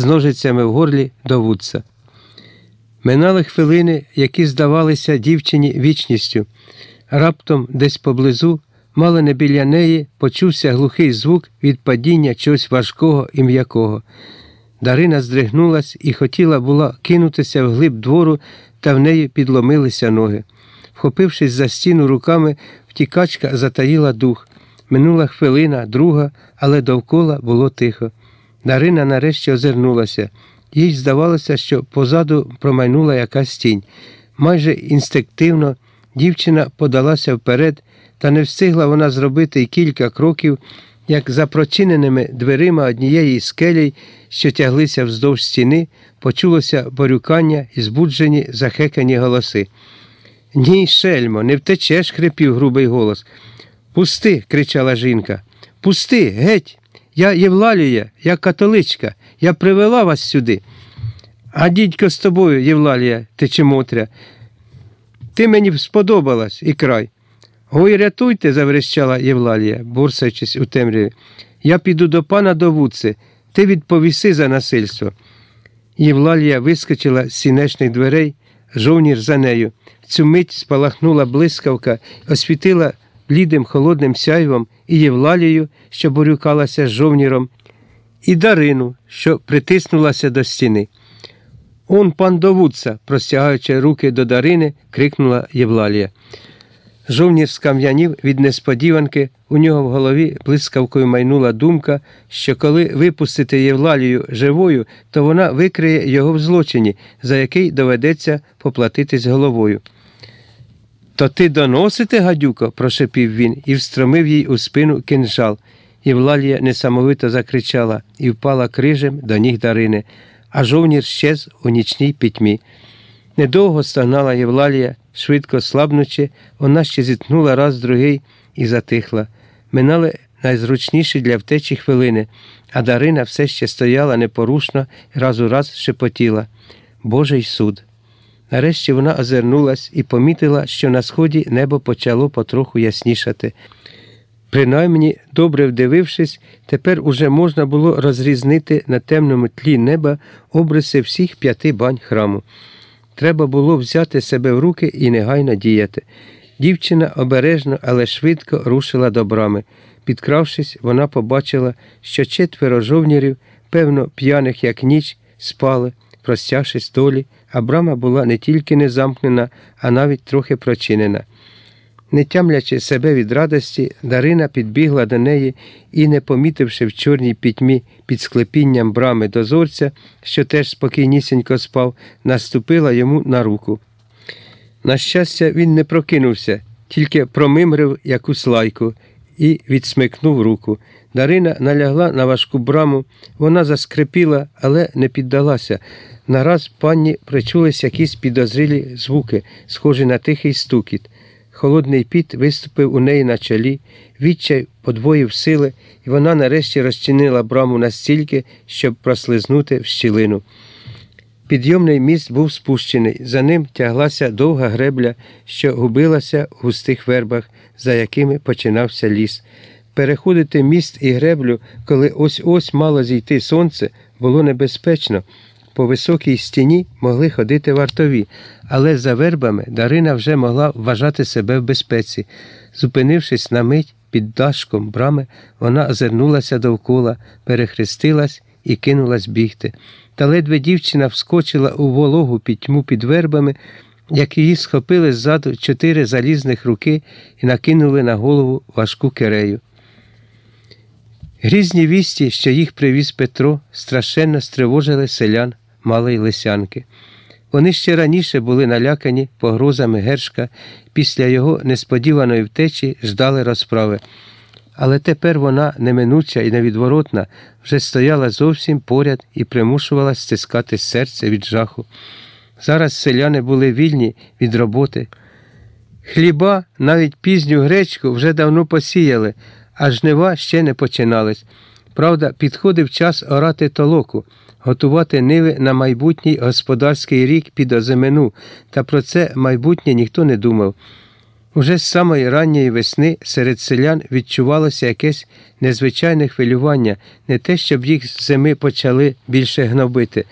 з ножицями в горлі до вудца. Минали хвилини, які здавалися дівчині вічністю. Раптом десь поблизу, мало не біля неї, почувся глухий звук від падіння чогось важкого і м'якого. Дарина здригнулась і хотіла була кинутися в глиб двору, та в неї підломилися ноги. Вхопившись за стіну руками, втікачка затаїла дух. Минула хвилина, друга, але довкола було тихо. Дарина нарешті озирнулася. Їй здавалося, що позаду промайнула якась тінь. Майже інстинктивно дівчина подалася вперед, та не встигла вона зробити й кілька кроків, як за прочиненими дверима однієї скелей, що тяглися вздовж стіни, почулося борюкання і збуджені захекані голоси. Ні, шельмо, не втечеш, хрипів грубий голос. Пусти, кричала жінка. Пусти, геть. Я Євлалія, я католичка, я привела вас сюди. А дідько з тобою, Євлалія, течемотря. Ти мені сподобалась і край. Ой, рятуйте, заверещала Євлалія, бурсаючись у темряві. Я піду до пана до вудці, ти відповіси за насильство. Євлалія вискочила з сінечних дверей, жовнір за нею. В цю мить спалахнула блискавка, освітила блідим холодним сяйвом і Євлалію, що борюкалася з жовніром, і Дарину, що притиснулася до стіни. Он пан довудца, простягаючи руки до Дарини, крикнула Євлалія. Жовнір скам'янів від несподіванки, у нього в голові блискавкою майнула думка, що коли випустити Євлалію живою, то вона викриє його в злочині, за який доведеться поплатитись головою. То ти доносите, гадюко, прошепів він і встромив їй у спину кинжал. Євлалія несамовито закричала і впала крижем до ніг Дарини, а жовнір щез у нічній пітьмі. Недовго стогнала Євлалія, швидко слабнучи, вона ще зітхнула раз другий і затихла. Минали найзручніші для втечі хвилини, а Дарина все ще стояла непорушно і раз у раз шепотіла Божий суд. Нарешті вона озирнулась і помітила, що на сході небо почало потроху яснішати. Принаймні, добре вдивившись, тепер уже можна було розрізнити на темному тлі неба обриси всіх п'яти бань храму. Треба було взяти себе в руки і негайно діяти. Дівчина обережно, але швидко рушила до брами. Підкравшись, вона побачила, що четверо жовнірів, певно, п'яних, як ніч, спали, простягшись долі, а брама була не тільки не замкнена, а навіть трохи прочинена. Не тямлячи себе від радості, Дарина підбігла до неї і, не помітивши в чорній пітьмі під склепінням брами дозорця, що теж спокійнісінько спав, наступила йому на руку. На щастя, він не прокинувся, тільки промимрив якусь лайку і відсмикнув руку. Дарина налягла на важку браму, вона заскрипіла, але не піддалася. Нараз панні причулись якісь підозрілі звуки, схожі на тихий стукіт. Холодний піт виступив у неї на чолі, відчай подвоїв сили, і вона нарешті розчинила браму настільки, щоб прослизнути в щілину. Підйомний міст був спущений, за ним тяглася довга гребля, що губилася в густих вербах, за якими починався ліс. Переходити міст і греблю, коли ось ось мало зійти сонце, було небезпечно. По високій стіні могли ходити вартові, але за вербами Дарина вже могла вважати себе в безпеці. Зупинившись на мить під дашком брами, вона озирнулася довкола, перехрестилась і кинулась бігти. Та ледве дівчина вскочила у вологу пітьму під вербами, як її схопили ззаду чотири залізних руки і накинули на голову важку кирею. Грізні вісті, що їх привіз Петро, страшенно стривожили селян малої лисянки. Вони ще раніше були налякані погрозами Гершка, після його несподіваної втечі ждали розправи. Але тепер вона, неминуча і невідворотна, вже стояла зовсім поряд і примушувала стискати серце від жаху. Зараз селяни були вільні від роботи. Хліба, навіть пізню гречку, вже давно посіяли, а жнива ще не починались. Правда, підходив час орати толоку, готувати ниви на майбутній господарський рік під озимину, та про це майбутнє ніхто не думав. Уже з самої ранньої весни серед селян відчувалося якесь незвичайне хвилювання, не те, щоб їх зими почали більше гнобити,